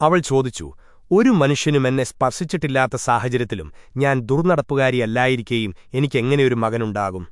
അവൾ ചോദിച്ചു ഒരു മനുഷ്യനും എന്നെ സ്പർശിച്ചിട്ടില്ലാത്ത സാഹചര്യത്തിലും ഞാൻ ദുർനടപ്പുകാരിയല്ലായിരിക്കേയും എനിക്കെങ്ങനെയൊരു മകനുണ്ടാകും?